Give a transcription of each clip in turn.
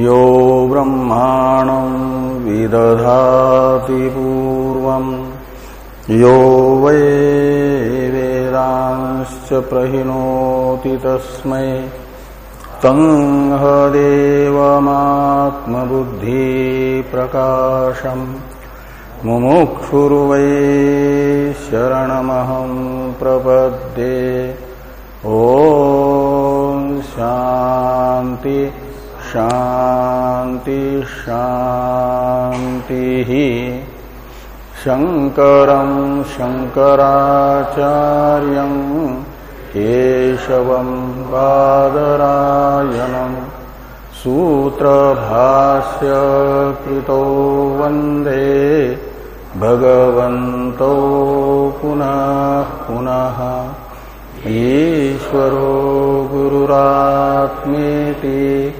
यो ब्रह्माणं विदधाति पूर्वम् यो वै वेदांश्च प्रहिणोति तस्मै। तङ्हदेवमात्मबुद्धिप्रकाशम् मुमुक्षुर्वै शरणमहं प्रपद्ये। ॐ शान्ति। शान्ति शान्तिः शङ्करं शङ्कराचार्यं केशवं बादरायणम् सूत्रभाष्य कृतो वंदे। भगवन्तौ पुनः पुनः। ईश्वरो गुरुरात्मेति।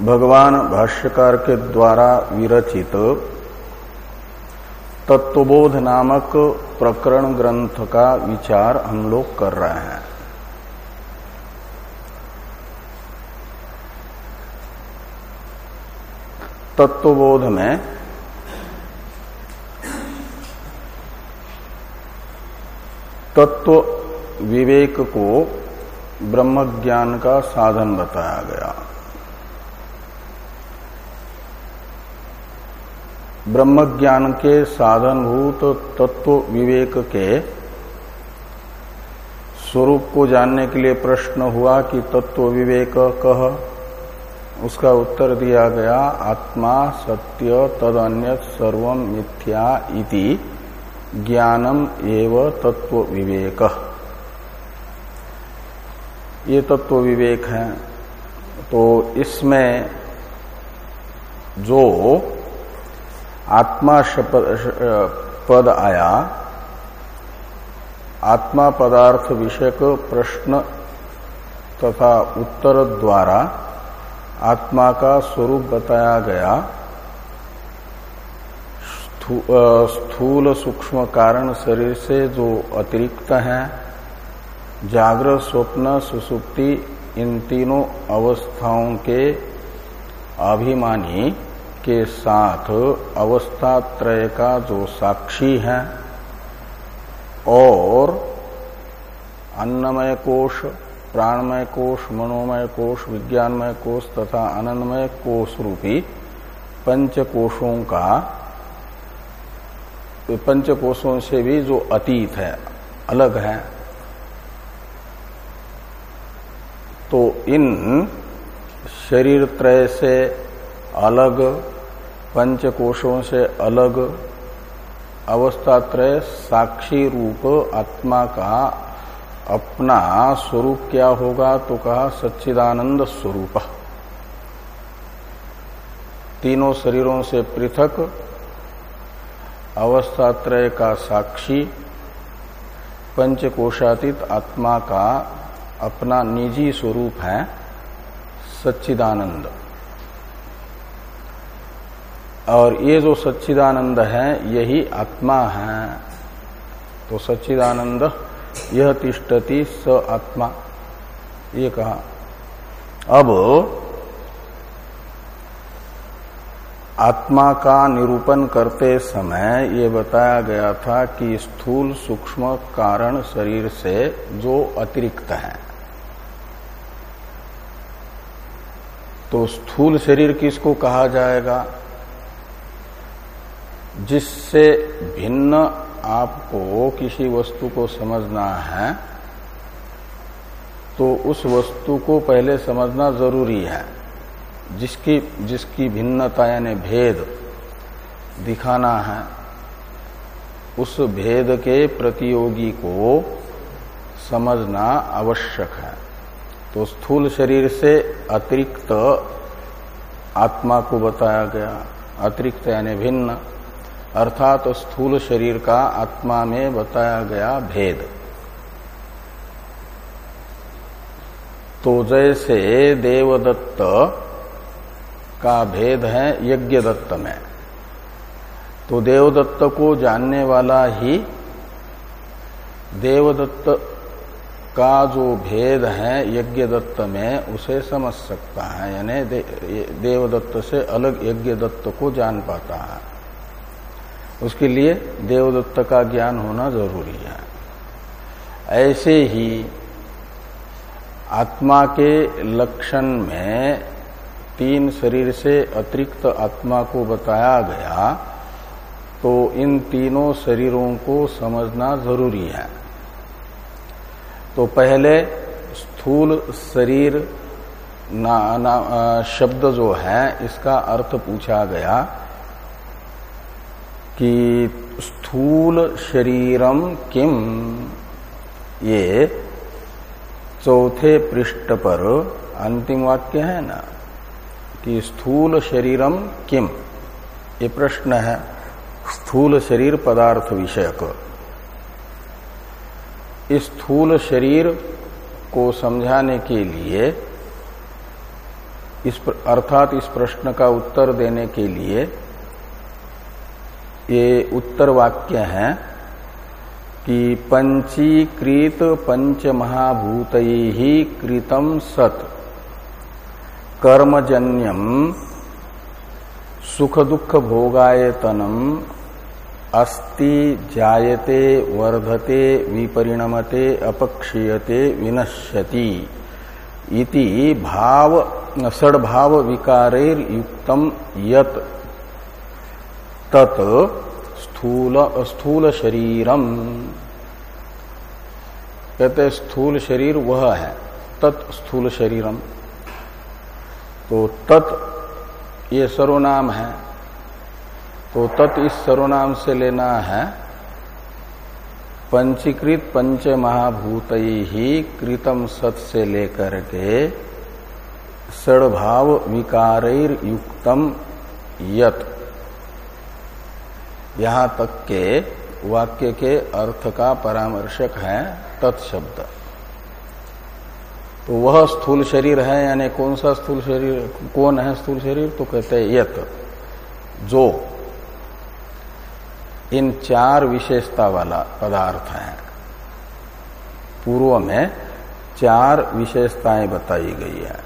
भगवान भाष्यकार के द्वारा विरचित तत्वबोध नामक प्रकरण ग्रंथ का विचार हम लोग कर रहे हैं। तत्वबोध में तत्व विवेक को ब्रह्म ज्ञान का साधन बताया गया। ब्रह्म ज्ञान के साधनभूत तत्व विवेक के स्वरूप को जानने के लिए प्रश्न हुआ कि तत्व विवेक कह। उसका उत्तर दिया गया, आत्मा सत्य तद अन्य सर्व मिथ्या इति, ज्ञानम एव तत्व विवेक। ये तत्व विवेक है। तो इसमें जो आत्मा पद आया। आत्मा पदार्थ विषयक प्रश्न तथा उत्तर द्वारा आत्मा का स्वरूप बताया गया। स्थूल सूक्ष्म कारण शरीर से जो अतिरिक्त है जागृत स्वप्न सुसुप्ति इन तीनों अवस्थाओं के अभिमानी के साथ अवस्था त्रय का जो साक्षी है और अन्नमय कोश, प्राणमय कोश, मनोमय कोश, विज्ञानमय कोश तथा आनंदमय कोश रूपी पंच कोशों का पंच कोशों से भी जो अतीत है, अलग है। तो इन शरीर त्रय से अलग पंच कोशों से अलग, अवस्थात्रय साक्षी रूप आत्मा का अपना स्वरूप क्या होगा तो कहा सच्चिदानंद स्वरूप। तीनों शरीरों से पृथक, अवस्थात्रय का साक्षी, पंचकोशातीत आत्मा का अपना निजी स्वरूप है सच्चिदानंद। और ये जो सच्चिदानंद है, यही आत्मा है। तो सच्चिदानंद, यह तिष्ठति स आत्मा। ये कहा। अब आत्मा का निरूपण करते समय ये बताया गया था कि स्थूल सूक्ष्म कारण शरीर से जो अतिरिक्त है। तो स्थूल शरीर किसको कहा जाएगा? जिससे भिन्न आपको किसी वस्तु को समझना है तो उस वस्तु को पहले समझना ज़रूरी है। जिसकी जिसकी भिन्नता यानी भेद दिखाना है, उस भेद के प्रतियोगी को समझना आवश्यक है। तो स्थूल शरीर से अतिरिक्त आत्मा को बताया गया, अतिरिक्त यानी भिन्न। अर्थात तो स्थूल शरीर का आत्मा में बताया गया भेद। तो जैसे देवदत्त का भेद है यज्ञ दत्त में तो देवदत्त को जानने वाला ही देवदत्त का जो भेद है यज्ञ दत्त में उसे समझ सकता है यानी दे, देवदत्त से अलग यज्ञ दत्त को जान पाता है। उसके लिए देवदत्त का ज्ञान होना ज़रूरी है। ऐसे ही आत्मा के लक्षण में तीन शरीर से अतिरिक्त आत्मा को बताया गया तो इन तीनों शरीरों को समझना ज़रूरी है। तो पहले स्थूल शरीर ना, ना शब्द जो है इसका अर्थ पूछा गया। कि स्थूल शरीरम किम? ये चौथे पृष्ठ पर अंतिम वाक्य है ना, कि स्थूल शरीरम किम? ये प्रश्न है, स्थूल शरीर पदार्थ विषयक। इस स्थूल शरीर को समझाने के लिए, इस अर्थात इस प्रश्न का उत्तर देने के लिए ये उत्तर वाक्य है कि पंचीकृत पंच महाभूत ही कृतम सत। कर्मजन्यम सुख दुख भोगायतनम अस्ति जायते, वर्धते, विपरिणमते, अपक्षीयते, विनश्यति इति भाव सद्भाव विकारेर युक्तम यत। तत् स्थूल स्थूल शरीरम कहते स्थूल शरीर वह है, तत् स्थूल शरीरम तो तत् ये सर्वनाम है तो तत् इस सर्वनाम से लेना है, पंचीकृत पंच महाभूत ही कृतम सत से लेकर के सड़भाव विकार युक्तम यत। यहाँ तक के वाक्य के अर्थ का परामर्शक है तत्शब्द। तो वह स्थूल शरीर है, यानी कौन सा स्थूल शरीर, कौन है स्थूल शरीर? तो कहते हैं यत, जो। इन चार विशेषता वाला पदार्थ है। पूर्व में चार विशेषताएँ बताई गई है।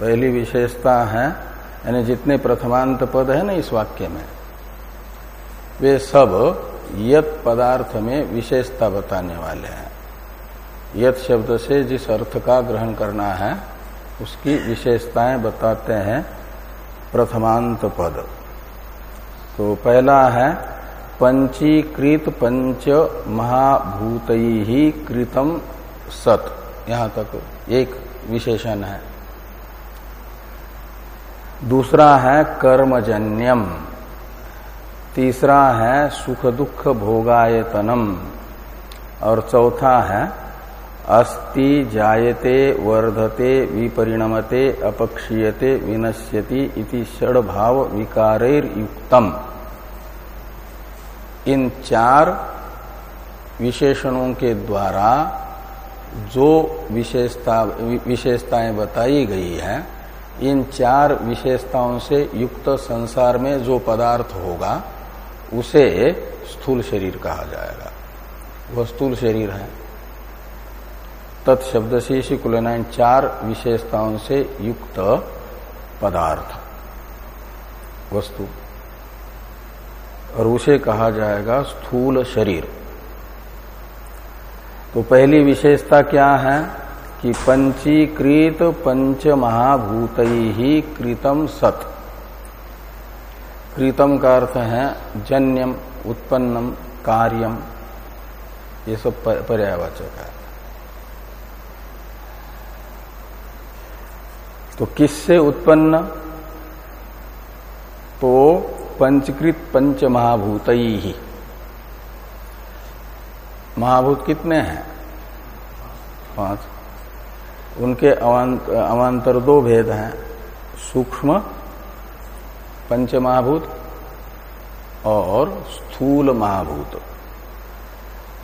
पहली विशेषता है, यानी जितने प्रथमांत पद है ना इस वाक्य में वे सब यत पदार्थ में विशेषता बताने वाले हैं। यथ शब्द से जिस अर्थ का ग्रहण करना है, उसकी विशेषताएँ बताते हैं प्रथमांत पद। तो पहला है, पंचीकृत पंच महाभूत ही कृतम सत। यहाँ तक एक विशेषण है। दूसरा है कर्मजन्यम। तीसरा है सुख दुख भोगायतनम। और चौथा है, अस्ति जायते वर्धते विपरिणमते अपक्षीयते विनश्यति इति षड भाव विकारेर युक्तम इन चार विशेषणों के द्वारा जो विशेषता, विशेषताएँ बताई गई है, इन चार विशेषताओं से युक्त संसार में जो पदार्थ होगा उसे स्थूल शरीर कहा जाएगा। वह स्थूल शरीर है। तत्शब्द से इसी को लेना इन चार विशेषताओं से युक्त पदार्थ, वस्तु। और उसे कहा जाएगा स्थूल शरीर। तो पहली विशेषता क्या है? कि पंचीकृत पंच महाभूत ही कृतम सत। कृतम का अर्थ है जन्यम, उत्पन्नम, कार्यम। ये सब पर्यावाचक है। तो किससे उत्पन्न? तो पंचकृत पंच महाभूत ही महाभूत कितने हैं? पाँच। उनके अवान्तर दो भेद हैं। सूक्ष्म पंच महाभूत और स्थूल महाभूत।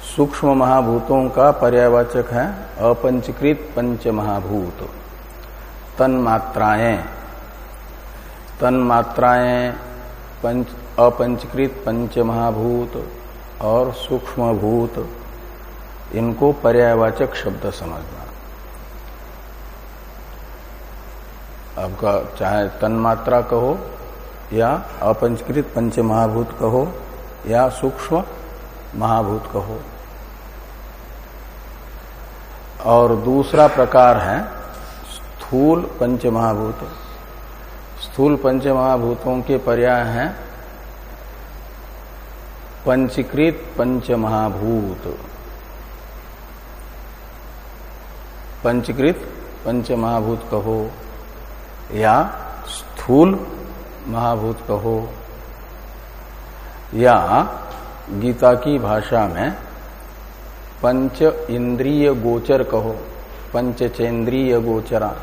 सूक्ष्म महाभूतों का पर्यावाचक है, अपंचकृत पंच महाभूत तन मात्राएँ तन मात्राएँ पंच, अपंचकृत पंच महाभूत और सूक्ष्म भूत इनको पर्यावाचक शब्द समझना। आपका चाहे तन्मात्रा कहो या अपंचकृत पंच महाभूत कहो, या सूक्ष्म महाभूत कहो। और दूसरा प्रकार है स्थूल पंच महाभूत स्थूल पंच महाभूतों के पर्याय हैं पंचकृत पंच महाभूत पंचकृत पंच महाभूत कहो या स्थूल महाभूत कहो, या गीता की भाषा में पंच इंद्रिय गोचर कहो पंचचेंद्रिय गोचरा,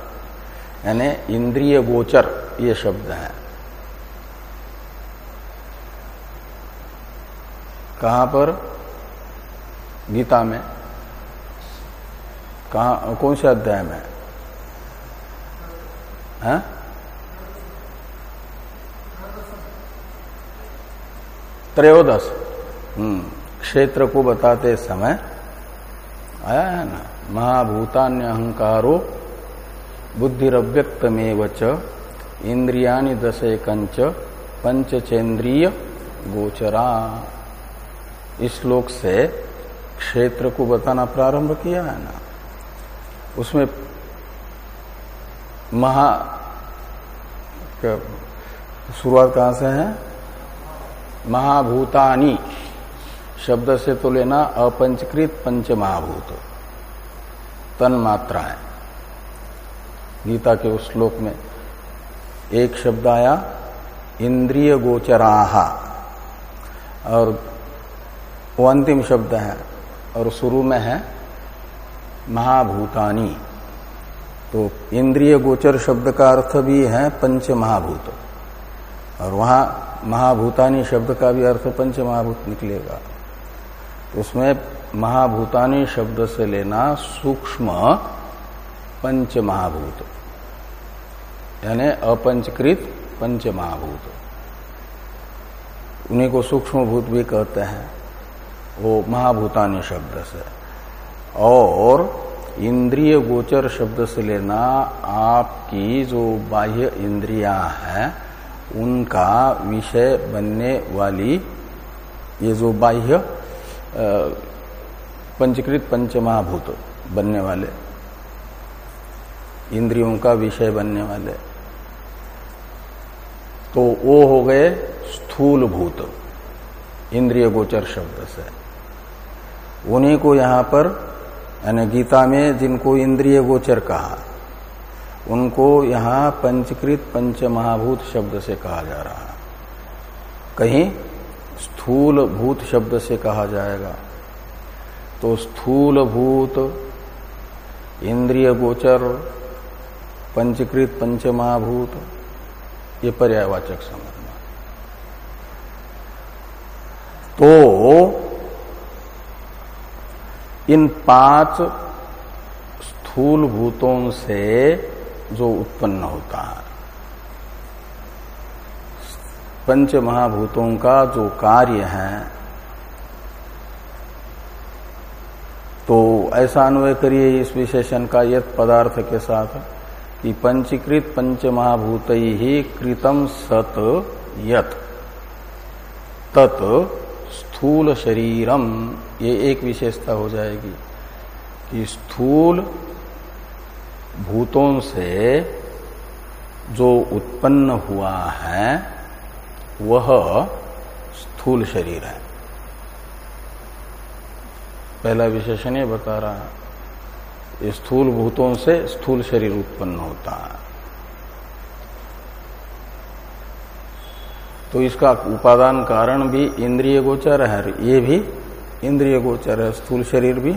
यानी इंद्रिय गोचर ये शब्द है। कहा पर? गीता में। कहा, कौन से अध्याय में? है? त्रयोदश। हम्म। क्षेत्र को बताते समय आया है ना महाभूतान्य अहंकारो बुद्धिव्यक्तमेव च इंद्रियानि दशेकंच पंचचेन्द्रिय गोचरा। इस श्लोक से क्षेत्र को बताना प्रारंभ किया है ना। उसमें महा शुरुआत कहाँ से है? महाभूतानी। शब्द से तो लेना अपंचकृत पंच महाभूत तन मात्राएँ गीता के उस श्लोक में एक शब्द आया, इंद्रिय गोचराहा और वो अंतिम शब्द है, और शुरू में है, महाभूतानी। तो इंद्रिय गोचर शब्द का अर्थ भी है पंच महाभूत और वहाँ महाभूतानी शब्द का भी अर्थ पंच महाभूत निकलेगा। तो उसमें महाभूतानी शब्द से लेना सूक्ष्म पंच महाभूत यानी अपंचकृत पंच महाभूत उन्हीं को सूक्ष्म भूत भी कहते हैं, वो महाभूतानी शब्द से। और इंद्रिय गोचर शब्द से लेना आपकी जो बाह्य इंद्रिया है उनका विषय बनने वाली ये जो बाह्य पंचकृत पंचमहाभूत बनने वाले, इंद्रियों का विषय बनने वाले तो वो हो गए स्थूल भूत इंद्रिय गोचर शब्द से। उन्हीं को यहाँ पर, यानी गीता में जिनको इंद्रिय गोचर कहा उनको यहाँ पंचकृत पंच महाभूत शब्द से कहा जा रहा है। कहीं स्थूल भूत शब्द से कहा जाएगा। तो स्थूल भूत इंद्रिय गोचर पंचकृत पंच महाभूत ये पर्यायवाचक समझना। तो इन पाँच स्थूल भूतों से जो उत्पन्न होता है। पंच महाभूतों का जो कार्य है तो ऐसा अन्वय करिए इस विशेषण का यथ पदार्थ के साथ कि पंचीकृत पंच महाभूत ही कृतम सत यत, तत् स्थूल शरीरम। ये एक विशेषता हो जाएगी कि स्थूल भूतों से जो उत्पन्न हुआ है, वह स्थूल शरीर है। पहला विशेषण ये बता रहा है स्थूल भूतों से स्थूल शरीर उत्पन्न होता है। तो इसका उपादान कारण भी इंद्रिय गोचर है, ये भी इंद्रिय गोचर है, स्थूल शरीर भी।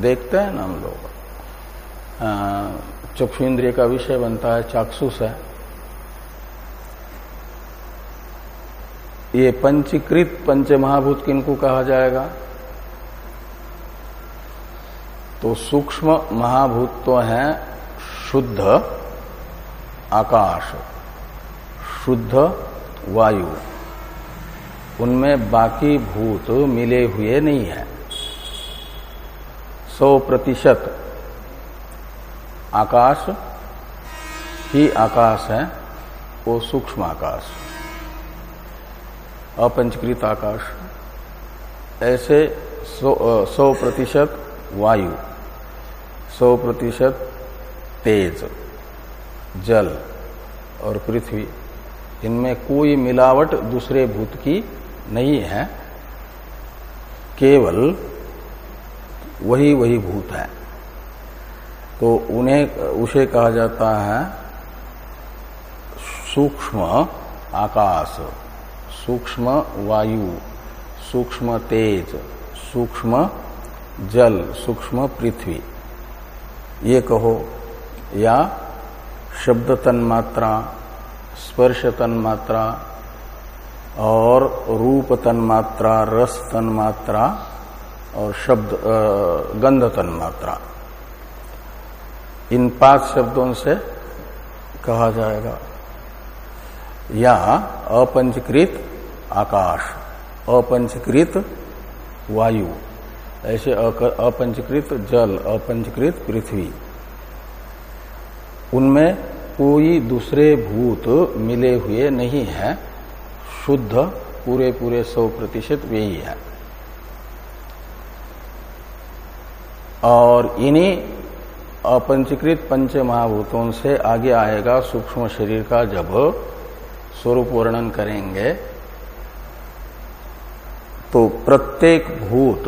देखते हैं ना हम लोग। चक्षु इंद्रिय का विषय बनता है, चाक्षुष है। ये पंचीकृत पंच महाभूत किनको कहा जाएगा? तो सूक्ष्म महाभूत तो है शुद्ध आकाश, शुद्ध वायु। उनमें बाकी भूत मिले हुए नहीं है। सौ प्रतिशत आकाश, ही आकाश है, वो सूक्ष्म आकाश। अपंचकृत आकाश, ऐसे सौ प्रतिशत वायु, सौ प्रतिशत तेज, जल और पृथ्वी, इनमें कोई मिलावट दूसरे भूत की नहीं है, केवल वही वही भूत है। तो उन्हें, उसे कहा जाता है सूक्ष्म आकाश, सूक्ष्म वायु, सूक्ष्म तेज, सूक्ष्म जल, सूक्ष्म पृथ्वी। ये कहो, या शब्द तन्मात्रा, स्पर्श तन्मात्रा और रूप तन्मात्रा, रस तन्मात्रा और शब्द गंध तन्मात्रा। इन पाँच शब्दों से कहा जाएगा। या अपंचकृत आकाश अपंचकृत वायु, ऐसे अपंचकृत जल अपंचकृत पृथ्वी। उनमें कोई दूसरे भूत मिले हुए नहीं है, शुद्ध पूरे पूरे सौ प्रतिशत वे ही है। और इन्हीं अपंचीकृत पंच महाभूतों से आगे आएगा सूक्ष्म शरीर का जब स्वरूप वर्णन करेंगे। तो प्रत्येक भूत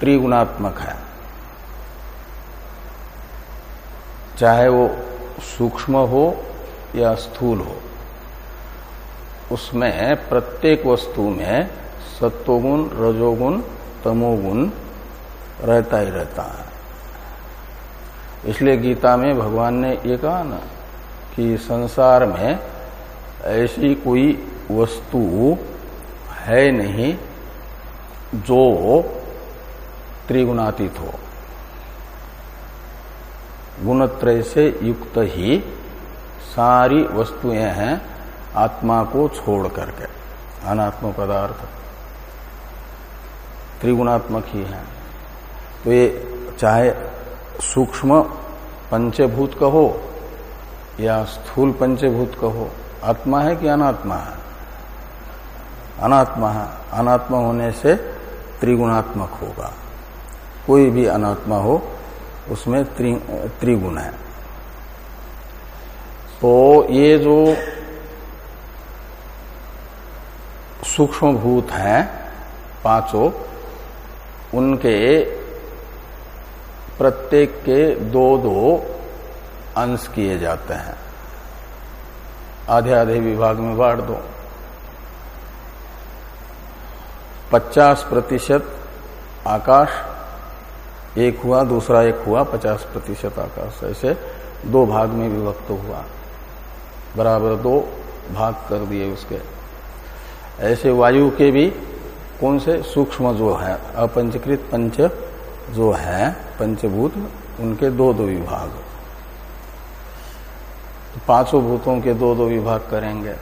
त्रिगुणात्मक है। चाहे वो सूक्ष्म हो या स्थूल हो, उसमें प्रत्येक वस्तु में सत्वगुण, रजोगुण, तमोगुण रहता ही रहता है। इसलिए गीता में भगवान ने ये कहा ना कि संसार में ऐसी कोई वस्तु है नहीं जो त्रिगुणातीत हो। गुणत्रय से युक्त ही सारी वस्तुएँ हैं आत्मा को छोड़ करके। अनात्म पदार्थ त्रिगुणात्मक ही है। तो ये चाहे सूक्ष्म पंचभूत कहो या स्थूल पंचभूत कहो आत्मा है कि अनात्मा है? अनात्मा है। अनात्मा होने से त्रिगुणात्मक होगा। कोई भी अनात्मा हो उसमें त्रि, त्रिगुण है। तो ये जो सूक्ष्म भूत हैं पाँचों उनके प्रत्येक के दो दो अंश किए जाते हैं। आधे आधे विभाग में बांट दो। 50 प्रतिशत आकाश, एक हुआ, दूसरा एक हुआ 50 प्रतिशत आकाश। ऐसे दो भाग में विभक्त हुआ। बराबर दो भाग कर दिए उसके। ऐसे वायु के भी कौन से? सूक्ष्म जो है, अपंचकृत पंच जो है पंचभूत, उनके दो दो विभाग। तो पाँचों भूतों के दो दो विभाग करेंगे।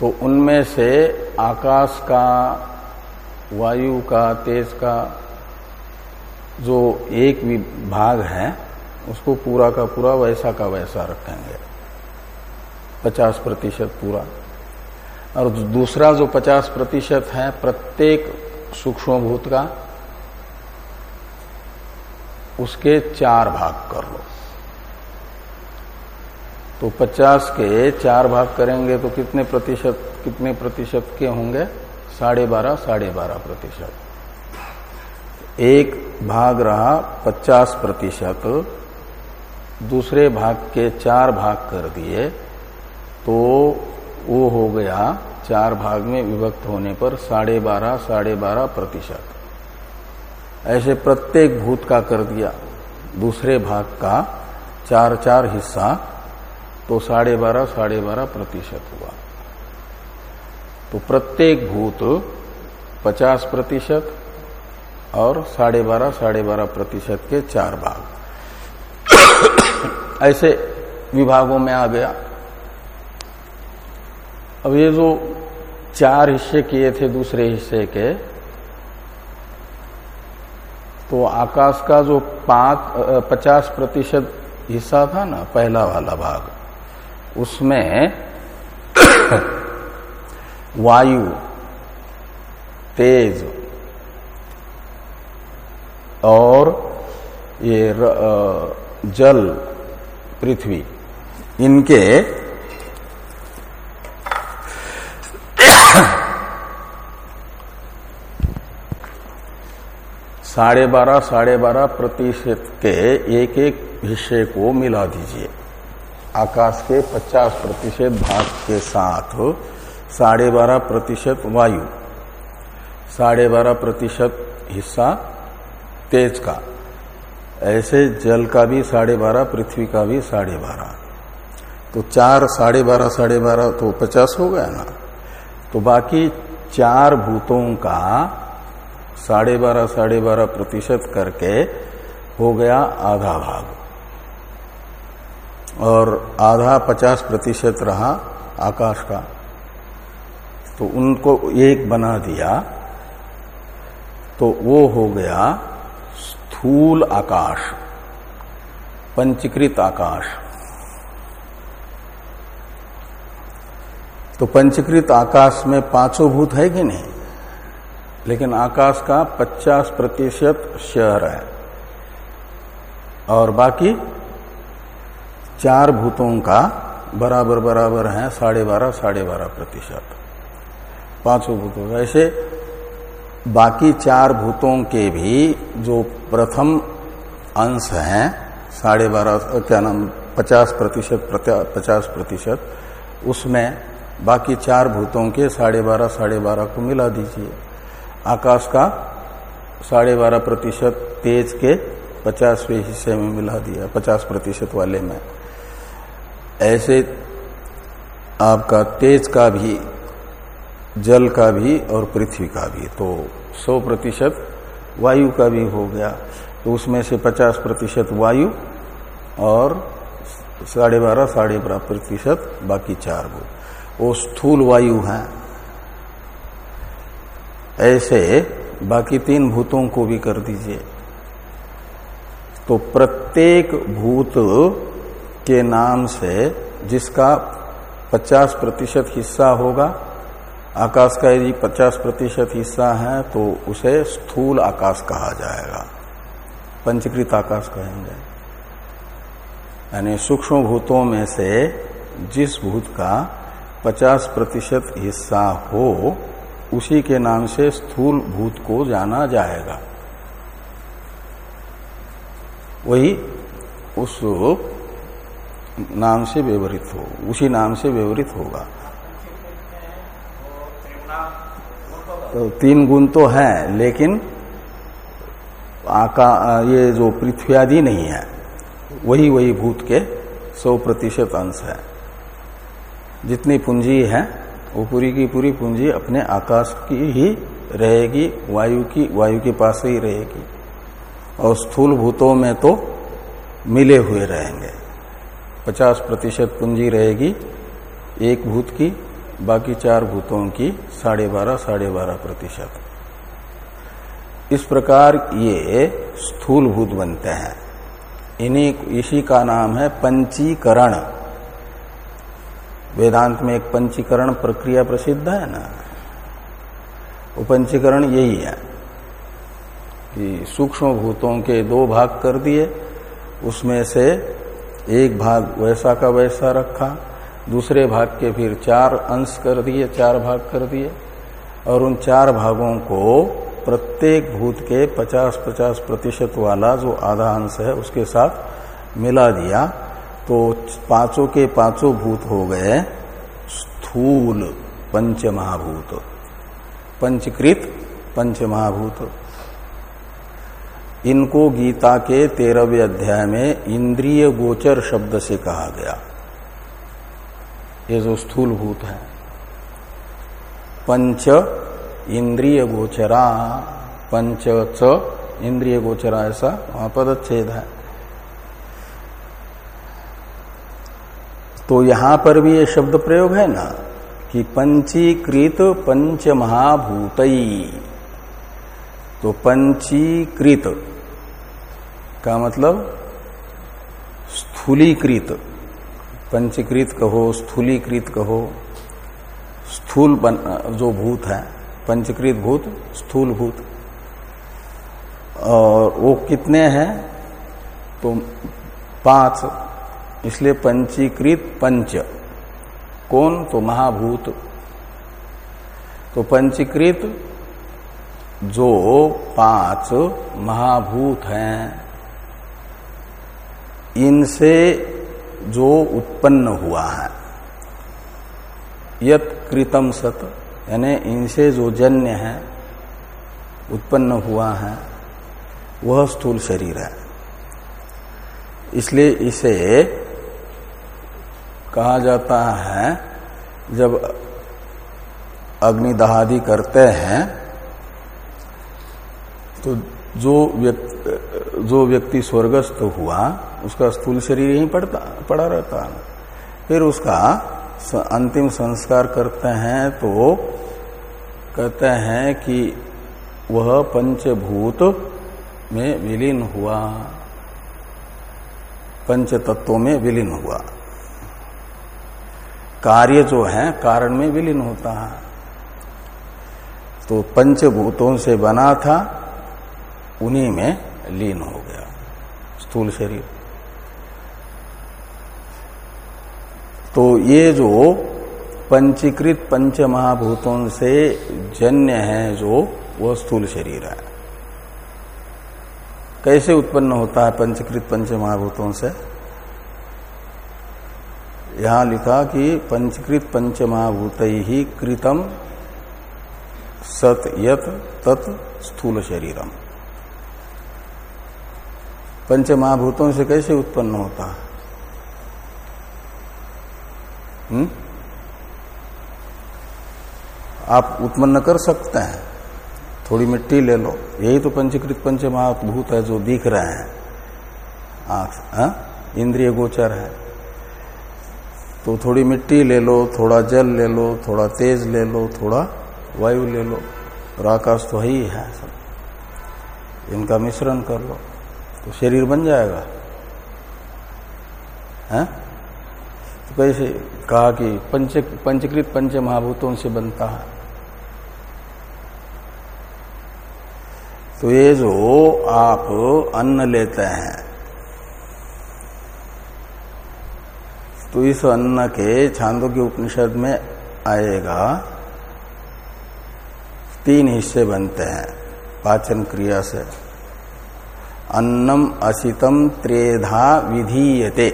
तो उनमें से आकाश का, वायु का, तेज का जो एक विभाग है, उसको पूरा का पूरा, वैसा का वैसा रखेंगे। पचास प्रतिशत पूरा। और दूसरा जो पचास प्रतिशत है, प्रत्येक सूक्ष्म भूत का, उसके चार भाग कर लो। तो 50 के चार भाग करेंगे तो कितने प्रतिशत कितने प्रतिशत के होंगे? साढ़े बारह साढ़े बारह प्रतिशत। एक भाग रहा 50 प्रतिशत, दूसरे भाग के चार भाग कर दिए तो वो हो गया चार भाग में विभक्त होने पर साढ़े बारह साढ़े बारह प्रतिशत। ऐसे प्रत्येक भूत का कर दिया। दूसरे भाग का चार चार हिस्सा तो साढ़े बारह साढ़े बारह प्रतिशत हुआ। तो प्रत्येक भूत 50 प्रतिशत और साढ़े बारह साढ़े बारह प्रतिशत के चार भाग। ऐसे विभागों में आ गया। अब ये जो चार हिस्से किए थे दूसरे हिस्से के तो आकाश का जो पाँच पचास प्रतिशत हिस्सा था ना, पहला वाला भाग, उसमें वायु, तेज और ये जल, पृथ्वी, इनके साढ़े बारह साढ़े बारह प्रतिशत के एक एक हिस्से को मिला दीजिए। आकाश के 50 प्रतिशत भाग के साथ साढ़े बारह प्रतिशत वायु, साढ़े बारह प्रतिशत हिस्सा तेज का, ऐसे जल का भी साढ़े बारह, पृथ्वी का भी साढ़े बारह। तो चार साढ़े बारह साढ़े बारह तो पचास हो गया ना? तो बाकी चार भूतों का साढ़े बारह साढ़े बारह प्रतिशत करके हो गया आधा भाग। और आधा पचास प्रतिशत रहा आकाश का। तो उनको एक बना दिया तो वो हो गया स्थूल आकाश, पंचकृत आकाश। तो पंचकृत आकाश में पाँचों भूत है कि नहीं? लेकिन आकाश का 50 प्रतिशत शहर है। और बाकी चार भूतों का बराबर बराबर है साढ़े बारह साढ़े बारह प्रतिशत। पाँचों भूतों का। ऐसे बाकी चार भूतों के भी जो प्रथम अंश हैं, साढ़े बारह, क्या नाम, पचास प्रतिशत पचास प्रतिशत, उसमें बाकी चार भूतों के साढ़े बारह साढ़े बारह को मिला दीजिए। आकाश का साढ़े बारह प्रतिशत तेज के पचासवें हिस्से में मिला दिया, पचास प्रतिशत वाले में। ऐसे आपका तेज का भी, जल का भी और पृथ्वी का भी तो सौ प्रतिशत वायु का भी हो गया। तो उसमें से पचास प्रतिशत वायु और साढ़े बारह साढ़े बारह प्रतिशत बाकी चार भूत। वो स्थूल वायु है। ऐसे बाकी तीन भूतों को भी कर दीजिए। तो प्रत्येक भूत के नाम से जिसका 50 प्रतिशत हिस्सा होगा, आकाश का यदि 50 प्रतिशत हिस्सा है तो उसे स्थूल आकाश कहा जाएगा। पंचकृत आकाश कहेंगे। यानी सूक्ष्म भूतों में से जिस भूत का 50 प्रतिशत हिस्सा हो, उसी के नाम से स्थूल भूत को जाना जाएगा। वही उस नाम से व्यवहित हो, उसी नाम से व्यवहित होगा। तो तीन गुण तो है, लेकिन आका, ये जो पृथ्वी आदि नहीं है, वही वही भूत के सौ प्रतिशत अंश है। जितनी पूंजी है, वो पूरी की पूरी पूंजी अपने आकाश की ही रहेगी, वायु की, वायु के पास ही रहेगी। और स्थूल भूतों में तो मिले हुए रहेंगे। 50 प्रतिशत पूंजी रहेगी एक भूत की, बाकी चार भूतों की साढ़े बारह साढ़े बारह प्रतिशत। इस प्रकार ये स्थूल भूत बनते हैं। इन्हीं, इसी का नाम है पंचीकरण। वेदांत में एक पंचीकरण प्रक्रिया प्रसिद्ध है ना? वो पंचीकरण यही है कि सूक्ष्म भूतों के दो भाग कर दिए, उसमें से एक भाग वैसा का वैसा रखा, दूसरे भाग के फिर चार अंश कर दिए, चार भाग कर दिए, और उन चार भागों को प्रत्येक भूत के 50-50 प्रतिशत वाला जो आधा अंश है उसके साथ मिला दिया। तो पाँचों के पाँचों भूत हो गए, स्थूल पंच महाभूत पंचकृत पंच महाभूत इनको गीता के तेरहवें अध्याय में इंद्रिय गोचर शब्द से कहा गया। ये जो स्थूल भूत है। पंच इंद्रिय गोचरा, पंच च इंद्रिय गोचरा ऐसा वहाँ पदच्छेद है। तो यहाँ पर भी ये शब्द प्रयोग है ना कि पंचीकृत पंच महाभूत तो पंचीकृत का मतलब स्थूलीकृत। पंचीकृत कहो स्थूलीकृत कहो स्थूल बन, जो भूत है पंचकृत भूत स्थूल भूत। और वो कितने हैं? तो पाँच। इसलिए पंचीकृत पंच। कौन? तो महाभूत। तो पंचीकृत जो पाँच महाभूत हैं, इनसे जो उत्पन्न हुआ है। यत कृतम सत, यानी इनसे जो जन्य है, उत्पन्न हुआ है, वह स्थूल शरीर है। इसलिए इसे कहा जाता है, जब अग्निदहादि करते हैं तो जो व्यक्ति जो व्यक्ति स्वर्गस्थ हुआ, उसका स्थूल शरीर यहीं पड़ता, पड़ा रहता है। फिर उसका अंतिम संस्कार करते हैं तो कहते हैं कि वह पंचभूत में विलीन हुआ। पंच तत्वों में विलीन हुआ। कार्य जो है, कारण में विलीन होता है। तो पंचभूतों से बना था, उन्हीं में लीन हो गया, स्थूल शरीर। तो ये जो पंचीकृत पंच महाभूतों से जन्य है जो वह स्थूल शरीर है। कैसे उत्पन्न होता है पंचकृत पंच महाभूतों से? यहाँ लिखा कि पंचकृत पंच महाभूत ही कृतम सत यत तत् स्थूल शरीरम। पंच महाभूतों से कैसे उत्पन्न होता है? हम्म? आप उत्पन्न कर सकते हैं। थोड़ी मिट्टी ले लो। यही तो पंचकृत पंच महाभूत है जो दिख रहे हैं। आँख हाँ? इंद्रिय गोचर है। तो थोड़ी मिट्टी ले लो, थोड़ा जल ले लो, थोड़ा तेज ले लो, थोड़ा वायु ले लो। और आकाश तो ही है सब। इनका मिश्रण कर लो तो शरीर बन जाएगा। है? तो कैसे कहा कि पंच, पंचकृत पंच महाभूतों से बनता है। तो ये जो आप अन्न लेते हैं तो इस अन्न के छांदों के उपनिषद में आएगा। तीन हिस्से बनते हैं, पाचन क्रिया से। अन्नम असितम त्रेधा विधीयते।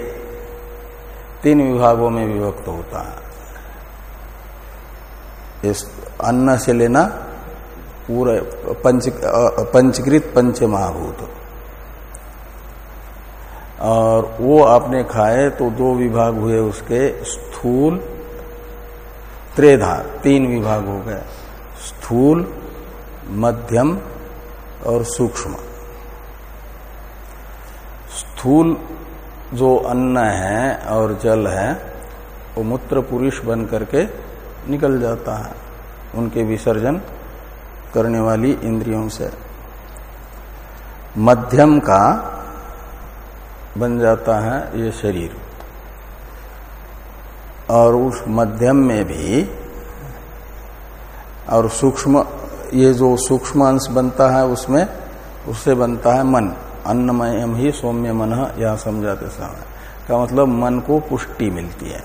तीन विभागों में विभक्त होता है। इस अन्न से लेना पूरा पंच पंचकृत पंच महाभूत और वो आपने खाए तो दो विभाग हुए उसके, स्थूल त्रेधा तीन विभाग हो गए। स्थूल, मध्यम और सूक्ष्म। स्थूल जो अन्न है और जल है, वो मूत्र पुरुष बन करके निकल जाता है। उनके विसर्जन करने वाली इंद्रियों से। मध्यम का बन जाता है ये शरीर। और उस मध्यम में भी और सूक्ष्म, ये जो सूक्ष्म अंश बनता है उसमें, उससे बनता है मन। अन्नमयम ही सौम्य मन, यह समझाते समय। का मतलब मन को पुष्टि मिलती है।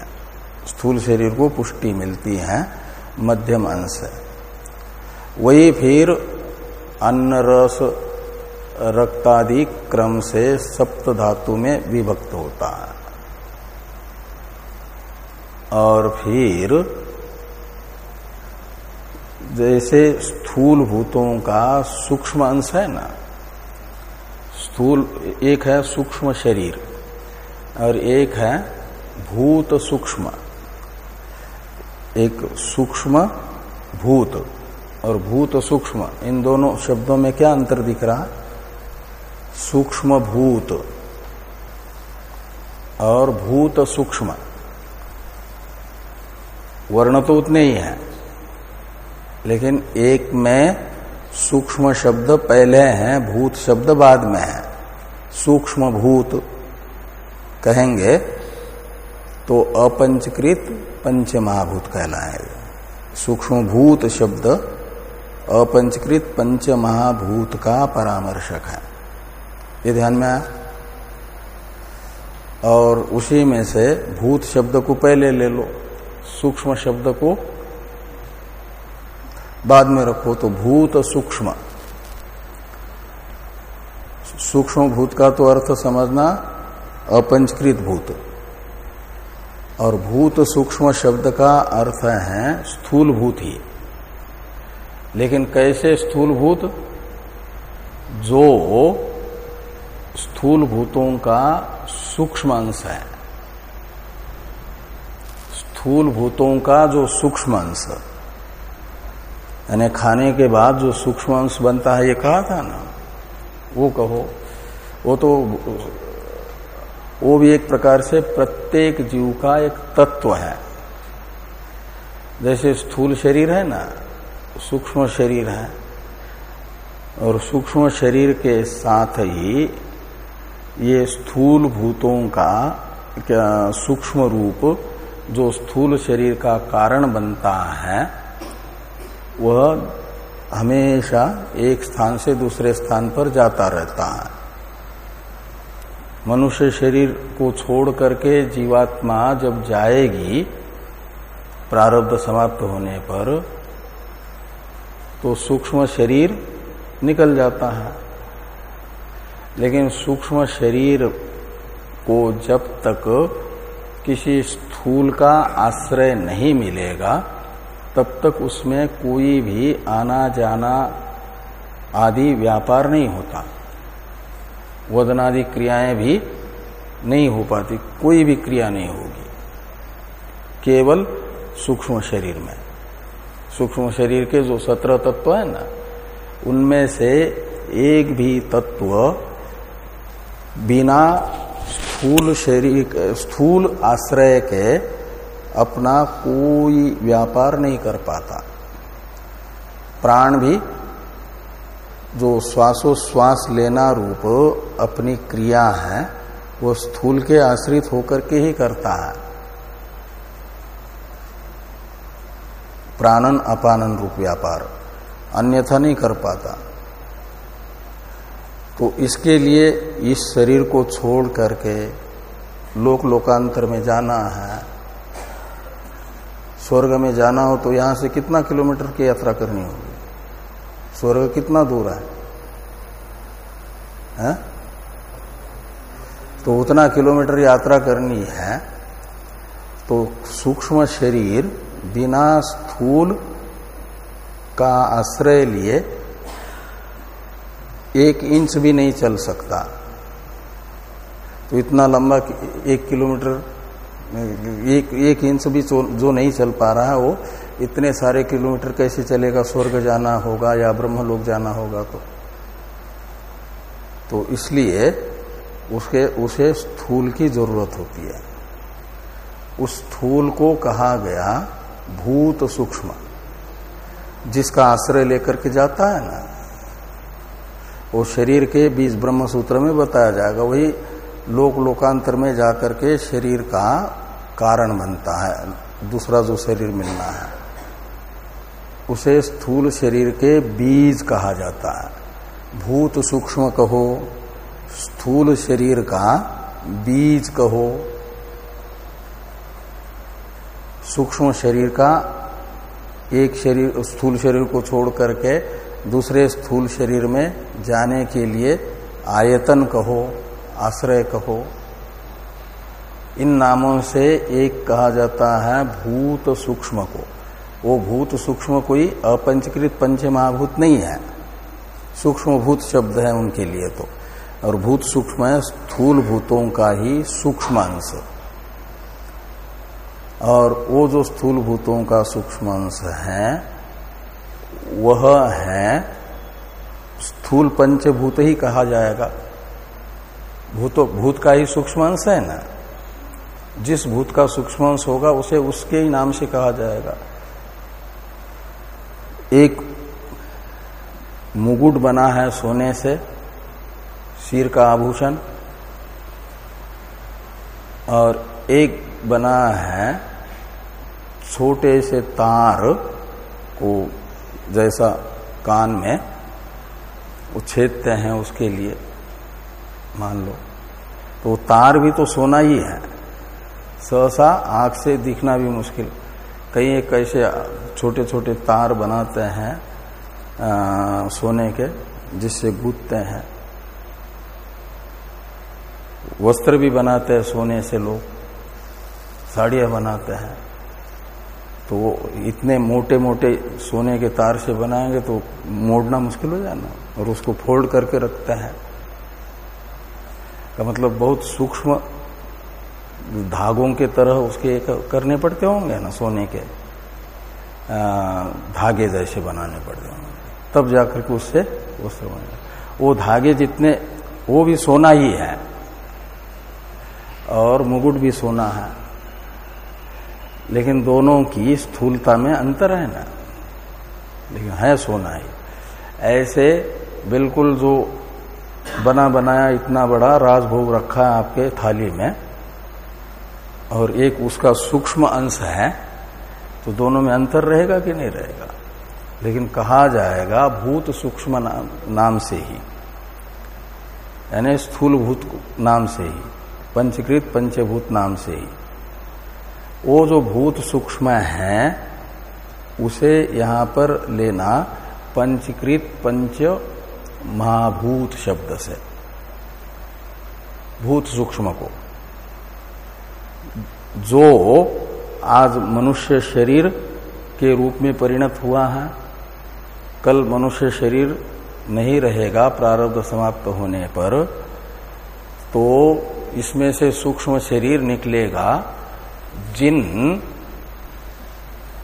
स्थूल शरीर को पुष्टि मिलती है, मध्यम अंश वही फिर अन्न रस रक्तादि क्रम से सप्त धातु में विभक्त होता है। और फिर जैसे स्थूल भूतों का सूक्ष्म अंश है ना, स्थूल, एक है सूक्ष्म शरीर और एक है भूत सूक्ष्म। एक सूक्ष्म भूत और भूत सूक्ष्म, इन दोनों शब्दों में क्या अंतर दिख रहा? सूक्ष्म भूत और भूत सूक्ष्म। वर्ण तो उतने ही है, लेकिन एक में सूक्ष्म शब्द पहले हैं, भूत शब्द बाद में है। सूक्ष्म भूत कहेंगे तो अपंचकृत पंचमहाभूत कहलाएगा। सूक्ष्म भूत शब्द अपंचकृत पंच महाभूत का परामर्शक है। ये ध्यान में आया? और उसी में से भूत शब्द को पहले ले लो, सूक्ष्म शब्द को बाद में रखो तो भूत सूक्ष्म। सूक्ष्म भूत का तो अर्थ समझना अपंचकृत भूत। और भूत सूक्ष्म शब्द का अर्थ है स्थूल भूत ही। लेकिन कैसे स्थूल भूत? जो स्थूल भूतों का सूक्ष्म अंश है। स्थूल भूतों का जो सूक्ष्म अंश, यानी खाने के बाद जो सूक्ष्म अंश बनता है, ये कहा था ना? वो कहो। वो तो वो भी एक प्रकार से प्रत्येक जीव का एक तत्व है। जैसे स्थूल शरीर है ना, सूक्ष्म शरीर है, और सूक्ष्म शरीर के साथ ही ये स्थूल भूतों का सूक्ष्म रूप जो स्थूल शरीर का कारण बनता है, वह हमेशा एक स्थान से दूसरे स्थान पर जाता रहता है। मनुष्य शरीर को छोड़ करके जीवात्मा जब जाएगी, प्रारब्ध समाप्त होने पर तो सूक्ष्म शरीर निकल जाता है। लेकिन सूक्ष्म शरीर को जब तक किसी स्थूल का आश्रय नहीं मिलेगा, तब तक उसमें कोई भी आना जाना आदि व्यापार नहीं होता। वदनादि क्रियाएँ भी नहीं हो पाती, कोई भी क्रिया नहीं होगी। केवल सूक्ष्म शरीर में। सूक्ष्म शरीर के जो सत्रह तत्व है ना, उनमें से एक भी तत्व बिना स्थूल शरीर, स्थूल आश्रय के अपना कोई व्यापार नहीं कर पाता। प्राण भी जो श्वासोश्वास लेना रूप अपनी क्रिया है, वो स्थूल के आश्रित होकर के ही करता है। प्राणन अपानन रूप व्यापार, अन्यथा नहीं कर पाता। तो इसके लिए इस शरीर को छोड़ करके लोक लोकांतर में जाना है। स्वर्ग में जाना हो तो यहाँ से कितना किलोमीटर की यात्रा करनी होगी? स्वर्ग कितना दूर है, है? तो उतना किलोमीटर यात्रा करनी है तो सूक्ष्म शरीर बिना स्थूल का आश्रय लिए एक इंच भी नहीं चल सकता। तो इतना लंबा एक किलोमीटर, एक एक इंच भी जो नहीं चल पा रहा है वो इतने सारे किलोमीटर कैसे चलेगा? स्वर्ग जाना होगा या ब्रह्म लोग जाना होगा तो। तो इसलिए उसके, उसे स्थूल की ज़रूरत होती है। उस स्थूल को कहा गया भूत सूक्ष्म, जिसका आश्रय लेकर के जाता है ना। वो शरीर के बीज ब्रह्म सूत्र में बताया जाएगा। वही लोक लोकांतर में जाकर के शरीर का कारण बनता है। दूसरा जो शरीर मिलना है, उसे स्थूल शरीर के बीज कहा जाता है। भूत सूक्ष्म कहो, स्थूल शरीर का बीज कहो। सूक्ष्म शरीर का एक शरीर, स्थूल शरीर को छोड़ करके दूसरे स्थूल शरीर में जाने के लिए आयतन कहो, आश्रय कहो। इन नामों से एक कहा जाता है भूत सूक्ष्म को। वो भूत सूक्ष्म कोई अपंचकृत पंच महाभूत नहीं है। सूक्ष्म भूत शब्द है उनके लिए तो। और भूत सूक्ष्म है स्थूल भूतों का ही सूक्ष्म अंश और वो जो स्थूल भूतों का सूक्ष्म अंश है वह है, स्थूल पंचभूत ही कहा जाएगा। भूत भूत का ही सूक्ष्म अंश है ना? जिस भूत का सूक्ष्म अंश होगा, उसे उसके ही नाम से कहा जाएगा। एक मुकुट बना है सोने से सिर का आभूषण, और एक बना है छोटे से तार को जैसा कान में उछेदते हैं उसके लिए मान लो। तो तार भी तो सोना ही है। सहसा आँख से दिखना भी मुश्किल। कई एक ऐसे छोटे छोटे तार बनाते हैं आ, सोने के जिससे गूंथते हैं। वस्त्र भी बनाते हैं सोने से लोग। साड़ियाँ बनाते हैं। तो वो इतने मोटे मोटे सोने के तार से बनाएँगे तो मोड़ना मुश्किल हो जाना और उसको फोल्ड करके रखते हैं। का मतलब बहुत सूक्ष्म धागों के तरह उसके करने पड़ते होंगे ना, सोने के धागे जैसे बनाने पड़ते होंगे। तब जाकर के उससे वस्त्र बनेगा वो धागे जितने, वो भी सोना ही है और मुकुट भी सोना है। लेकिन दोनों की स्थूलता में अंतर है ना। लेकिन है सोना ही। ऐसे बिल्कुल जो बना बनाया इतना बड़ा राजभोग रखा है आपके थाली में और एक उसका सूक्ष्म अंश है तो दोनों में अंतर रहेगा कि नहीं रहेगा? लेकिन कहा जाएगा भूत सूक्ष्म नाम, नाम से ही। यानी स्थूल भूत नाम से ही पंचकृत पंचभूत नाम से ही। वो जो भूत सूक्ष्म है, उसे यहाँ पर लेना पंचकृत पंच महाभूत शब्द से। भूत सूक्ष्म को। जो आज मनुष्य शरीर के रूप में परिणत हुआ है, कल मनुष्य शरीर नहीं रहेगा प्रारब्ध समाप्त होने पर तो इसमें से सूक्ष्म शरीर निकलेगा जिन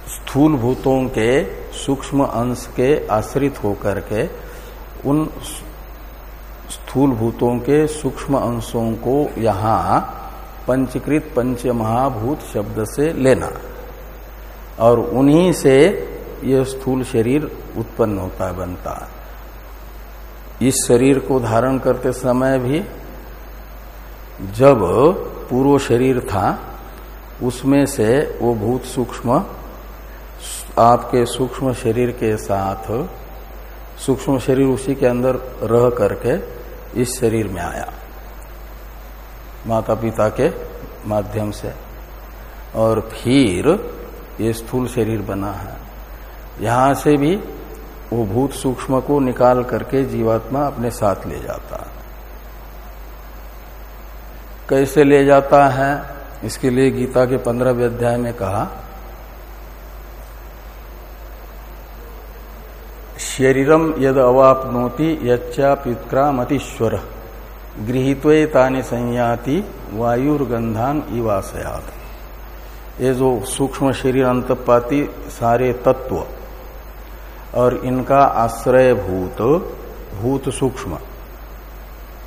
स्थूल भूतों के सूक्ष्म अंश के आश्रित होकर के, उन स्थूल भूतों के सूक्ष्म अंशों को यहाँ पंचकृत पंच महाभूत शब्द से लेना और उन्हीं से यह स्थूल शरीर उत्पन्न होता है बनता। इस शरीर को धारण करते समय भी जब पूर्व शरीर था उसमें से वो भूत सूक्ष्म आपके सूक्ष्म शरीर के साथ, सूक्ष्म शरीर उसी के अंदर रह करके इस शरीर में आया माता पिता के माध्यम से। और फिर ये स्थूल शरीर बना है। यहाँ से भी वो भूत सूक्ष्म को निकाल करके जीवात्मा अपने साथ ले जाता है। कैसे ले जाता है? इसके लिए गीता के पंद्रहवें अध्याय में कहा शरीरम यद अवापनोति यच्चापित्क्रामतीश्वर गृहित्वेतानि संयाति वायुर्गंधान इवासयात। ये जो सूक्ष्म शरीर अंतपाती सारे तत्व और इनका आश्रय भूत भूत सूक्ष्म।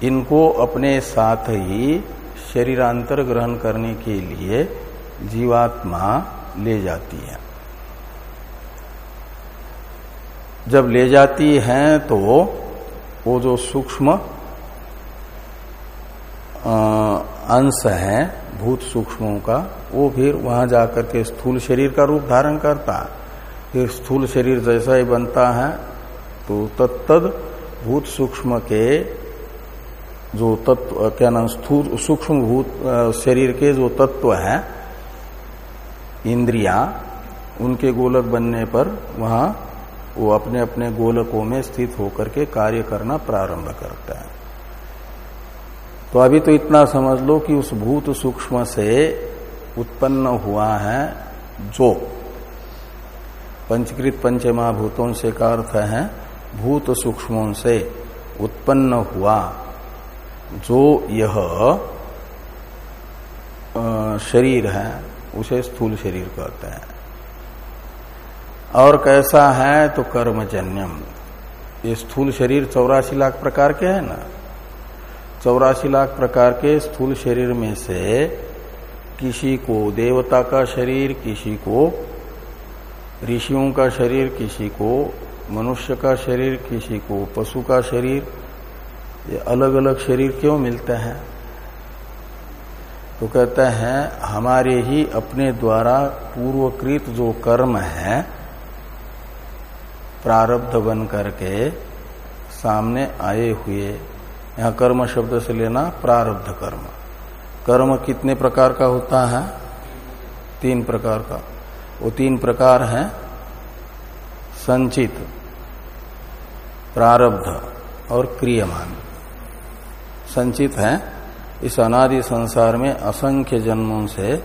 इनको अपने साथ ही शरीरांतर ग्रहण करने के लिए जीवात्मा ले जाती है। जब ले जाती है तो वो जो सूक्ष्म अंश है, भूत सूक्ष्मों का, वो फिर वहाँ जाकर के स्थूल शरीर का रूप धारण करता है। फिर स्थूल शरीर जैसा ही बनता है तो तत्द भूत सूक्ष्म के जो तत्व, क्या नाम, स्थूल सूक्ष्म भूत शरीर के जो तत्व है, इंद्रिया, उनके गोलक बनने पर वहाँ वो अपने अपने गोलकों में स्थित होकर के कार्य करना प्रारंभ करता है। तो अभी तो इतना समझ लो कि उस भूत सूक्ष्म से उत्पन्न हुआ है जो। पंचकृत पंचमहाभूतों से का अर्थ है, भूत सूक्ष्मों से उत्पन्न हुआ। जो यह शरीर है, उसे स्थूल शरीर कहते हैं। और कैसा है तो कर्मजन्यम। ये स्थूल शरीर चौरासी लाख प्रकार के है ना? चौरासी लाख प्रकार के स्थूल शरीर में से किसी को देवता का शरीर, किसी को ऋषियों का शरीर, किसी को मनुष्य का शरीर, किसी को पशु का शरीर ये अलग अलग शरीर क्यों मिलते हैं? तो कहते हैं, हमारे ही अपने द्वारा पूर्वकृत जो कर्म है, प्रारब्ध बन करके सामने आए हुए। यहाँ कर्म शब्द से लेना प्रारब्ध कर्म। कर्म कितने प्रकार का होता है? तीन प्रकार का। वो तीन प्रकार हैं। संचित, प्रारब्ध और क्रियमान संचित है। इस अनादि संसार में असंख्य जन्मों से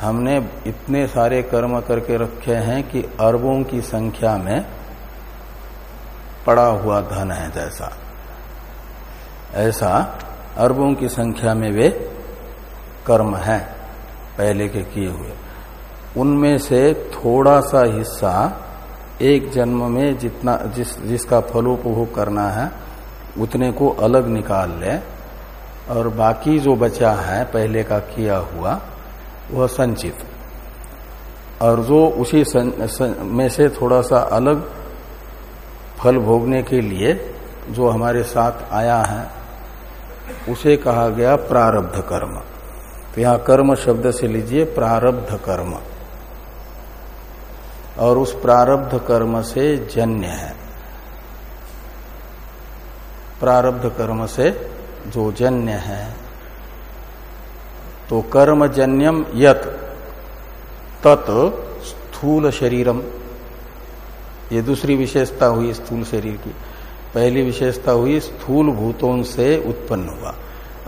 हमने इतने सारे कर्म करके रखे हैं कि अरबों की संख्या में पड़ा हुआ धन है जैसा। ऐसा अरबों की संख्या में वे कर्म है, पहले के किए हुए। उनमें से थोड़ा सा हिस्सा एक जन्म में जितना जिस जिसका फलोपभोग करना है, उतने को अलग निकाल ले। और बाकी जो बचा है पहले का किया हुआ वह संचित। और जो उसी सं, सं, में से थोड़ा सा अलग फल भोगने के लिए जो हमारे साथ आया है उसे कहा गया प्रारब्ध कर्म। तो यहाँ कर्म शब्द से लीजिए प्रारब्ध कर्म। और उस प्रारब्ध कर्म से जन्य है। प्रारब्ध कर्म से जो जन्य है तो कर्मजन्यम यत, तत् स्थूल शरीरम। ये दूसरी विशेषता हुई स्थूल शरीर की। पहली विशेषता हुई स्थूल भूतों से उत्पन्न हुआ।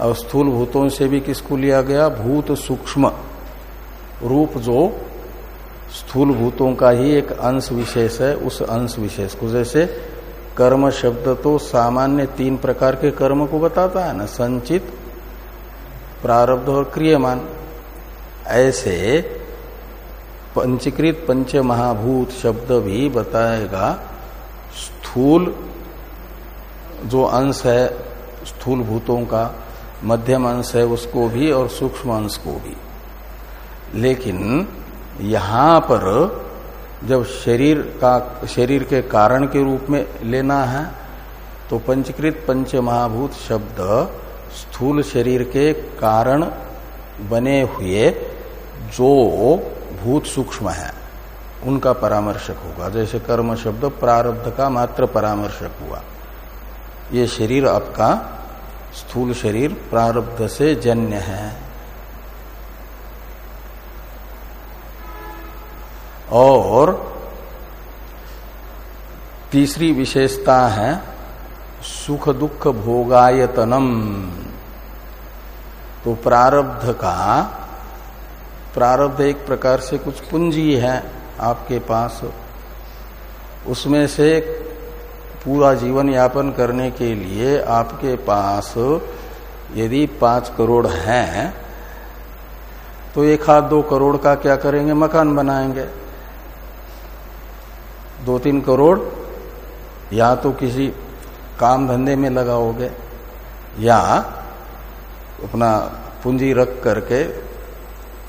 और स्थूल भूतों से भी किसको लिया गया? भूत सूक्ष्म रूप जो स्थूल भूतों का ही एक अंश विशेष है, उस अंश विशेष को जैसे कर्म शब्द तो सामान्य तीन प्रकार के कर्म को बताता है ना, संचित, प्रारब्ध और क्रियमान। ऐसे पंचीकृत पंच महाभूत शब्द भी बताएगा। स्थूल जो अंश है, स्थूल भूतों का मध्यम अंश है उसको भी और सूक्ष्म अंश को भी। लेकिन यहाँ पर जब शरीर का, शरीर के कारण के रूप में लेना है तो पंचकृत पंच महाभूत शब्द स्थूल शरीर के कारण बने हुए जो भूत सूक्ष्म है, उनका परामर्शक होगा। जैसे कर्म शब्द प्रारब्ध का मात्र परामर्शक हुआ। ये शरीर आपका स्थूल शरीर प्रारब्ध से जन्य है। और तीसरी विशेषता है सुख दुख भोगायतनम। तो प्रारब्ध का, प्रारब्ध एक प्रकार से कुछ पूंजी है आपके पास। उसमें से पूरा जीवन यापन करने के लिए आपके पास यदि पाँच करोड़ हैं तो एक हाथ दो करोड़ का क्या करेंगे? मकान बनाएँगे। दो तीन करोड़ या तो किसी काम धंधे में लगाओगे या अपना पूंजी रख करके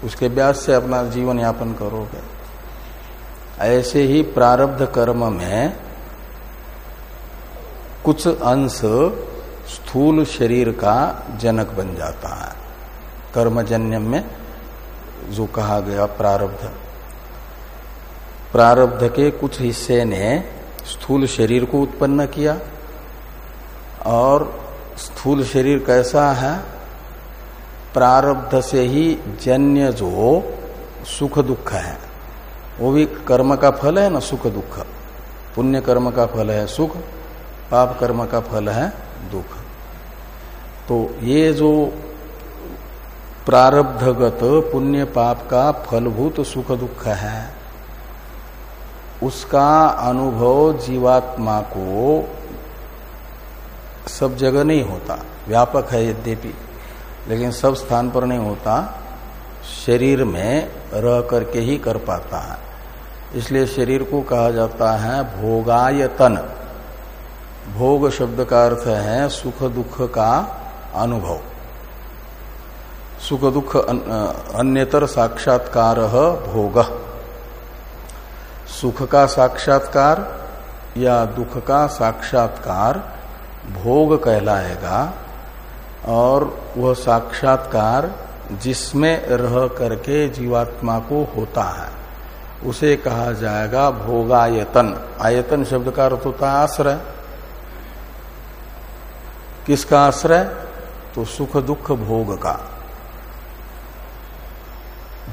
उसके ब्याज से अपना जीवन यापन करोगे। ऐसे ही प्रारब्ध कर्म में कुछ अंश स्थूल शरीर का जनक बन जाता है। कर्मजन्यम में जो कहा गया प्रारब्ध। प्रारब्ध के कुछ हिस्से ने स्थूल शरीर को उत्पन्न किया। और स्थूल शरीर कैसा है? प्रारब्ध से ही जन्य जो सुख दुख है। वो भी कर्म का फल है ना सुख दुख? पुण्य कर्म का फल है सुख, पाप कर्म का फल है दुख। तो ये जो प्रारब्धगत पुण्य पाप का फलभूत सुख दुख है उसका अनुभव जीवात्मा को सब जगह नहीं होता। व्यापक है यद्यपि, लेकिन सब स्थान पर नहीं होता। शरीर में रह करके ही कर पाता है। इसलिए शरीर को कहा जाता है भोगायतन। भोग शब्द का अर्थ है सुख दुख का अनुभव। सुख दुख अन्यतर साक्षात्कार भोग। सुख का साक्षात्कार या दुख का साक्षात्कार भोग कहलाएगा और वह साक्षात्कार जिसमें रह करके जीवात्मा को होता है, उसे कहा जाएगा भोगायतन। आयतन शब्द का अर्थ होता है आश्रय। किसका आश्रय? तो सुख दुख भोग का।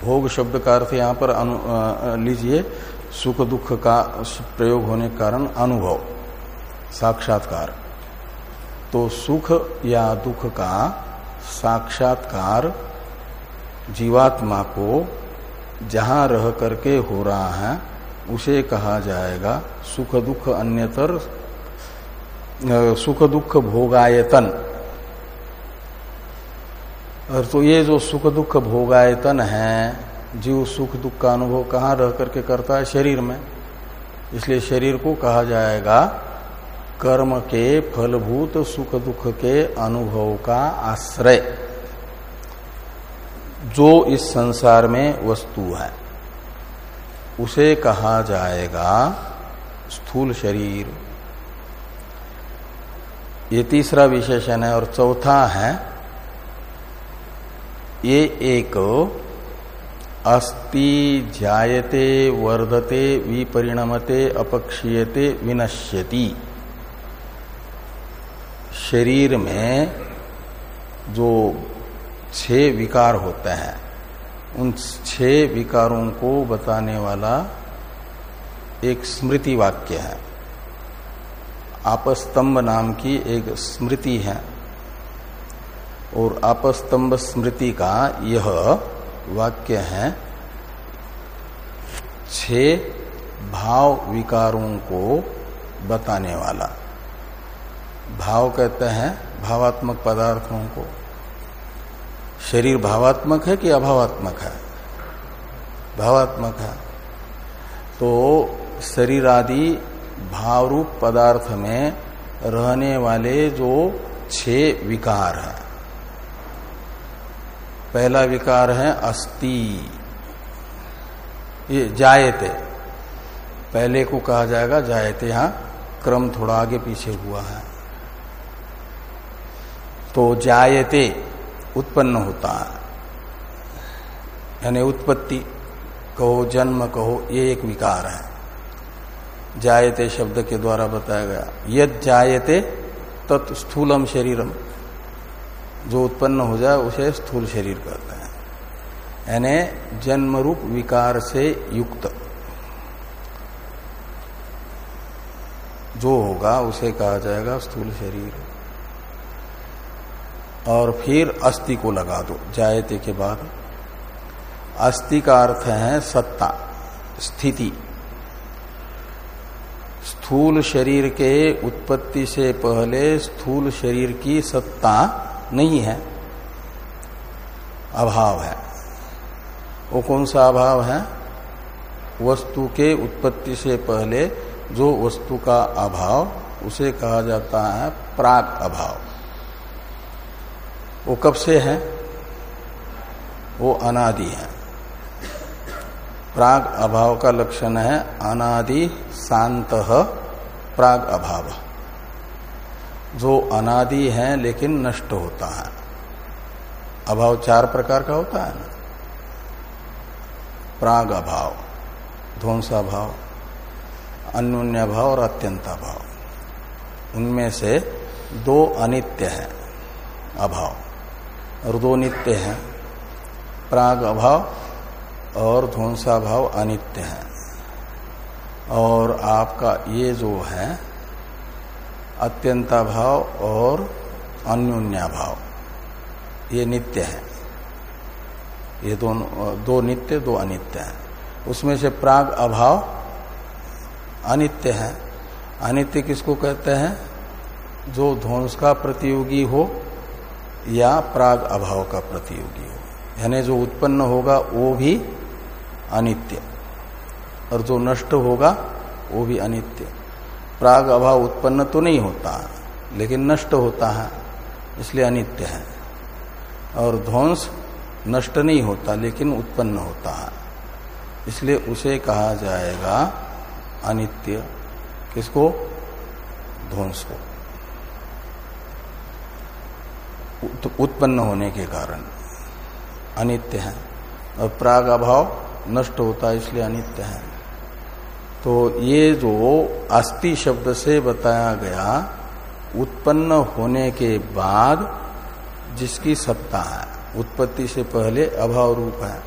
भोग शब्द का अर्थ यहाँ पर लीजिए। सुख दुख का प्रयोग होने के कारण अनुभव, साक्षात्कार। तो सुख या दुख का साक्षात्कार जीवात्मा को जहाँ रह करके हो रहा है, उसे कहा जाएगा सुख दुख अन्यतर सुख दुख भोगायतन। और तो ये जो सुख दुख भोगायतन है जीव, सुख, दुख का अनुभव कहाँ रह करके करता है? शरीर में। इसलिए शरीर को कहा जाएगा, कर्म के फलभूत सुख दुख के अनुभव का आश्रय। जो इस संसार में वस्तु है, उसे कहा जाएगा स्थूल शरीर। ये तीसरा विशेषण है और चौथा है, ये एक अस्ति जायते, वर्धते, विपरिणमते, अपक्षीयते, विनश्यति। शरीर में जो छह विकार होते हैं, उन छह विकारों को बताने वाला एक स्मृति वाक्य है। आपस्तंभ नाम की एक स्मृति है। और आपस्तंभ स्मृति का यह वाक्य है छह भाव विकारों को बताने वाला। भाव कहते हैं भावात्मक पदार्थों को। शरीर भावात्मक है कि अभावात्मक है? भावात्मक है। तो शरीर आदि भावरूप पदार्थ में रहने वाले जो छह विकार हैं पहला विकार है अस्ति। ये जायते। पहले को कहा जाएगा जायते यहाँ क्रम थोड़ा आगे पीछे हुआ है। तो जायते, उत्पन्न होता है। यानी उत्पत्ति, कहो जन्म, कहो, ये एक विकार है। जायते शब्द के द्वारा बताया गया। यद जायते, तत् स्थूलम शरीरम। जो उत्पन्न हो जाए उसे स्थूल शरीर कहते हैं। यानी जन्म रूप विकार से युक्त। जो होगा उसे कहा जाएगा स्थूल शरीर। और फिर अस्थि को लगा दो, जायते के बाद। अस्थि का अर्थ है सत्ता, स्थिति। स्थूल शरीर के उत्पत्ति से पहले स्थूल शरीर की सत्ता नहीं है। अभाव है। वो कौन सा अभाव है? वस्तु के उत्पत्ति से पहले जो वस्तु का अभाव, उसे कहा जाता है प्राग अभाव। वो कब से है? वो अनादि है। प्राग अभाव का लक्षण है अनादि शांत प्राग अभाव। जो अनादि है, लेकिन नष्ट होता है। अभाव चार प्रकार का होता है ना? प्राग अभाव, ध्वंसा भाव अन्योन्य भाव और अत्यंता भाव उनमें से दो अनित्य है, अभाव। और दो नित्य हैं, प्राग अभाव और ध्वंसा भाव अनित्य है। और आपका ये जो है अत्यंता भाव और अन्योन्या भाव ये नित्य है। ये दोनों दो नित्य, दो अनित्य है। उसमें से प्राग अभाव अनित्य है। अनित्य किसको कहते हैं? जो ध्वंस का प्रतियोगी हो या प्राग अभाव का प्रतियोगी हो। यानी जो उत्पन्न होगा, वो भी अनित्य। और जो नष्ट होगा, वो भी अनित्य। प्राग अभाव उत्पन्न तो नहीं होता, लेकिन नष्ट होता है, इसलिए अनित्य है। और ध्वंस नष्ट नहीं होता, लेकिन उत्पन्न होता है। इसलिए उसे कहा जाएगा अनित्य। किसको? ध्वंस को। उत्पन्न होने के कारण अनित्य है। और प्राग अभाव नष्ट होता है इसलिए अनित्य है। तो ये जो अस्थि शब्द से बताया गया उत्पन्न होने के बाद जिसकी सत्ता है, उत्पत्ति से पहले अभाव रूप है।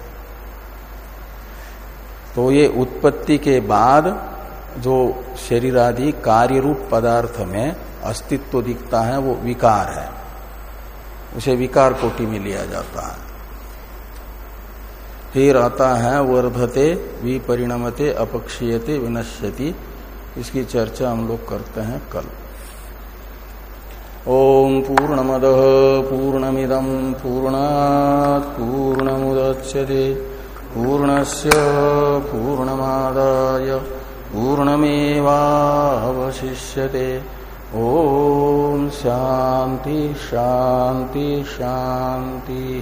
तो ये उत्पत्ति के बाद जो शरीर आदि कार्य रूप पदार्थ में अस्तित्व दिखता है, वो विकार है। उसे विकार कोटि में लिया जाता है। फिर आता है, वर्धते, विपरिणमते, अपक्षीयते, विनश्यति। इसकी चर्चा हम लोग करते हैं कल। ओम पूर्णमद पूर्णमिदम पूर्णा पूर्णमुदच्यते पूर्णस्य पूर्णमादाय पूर्णमेवावशिष्यते। ओम शांति शांति शांति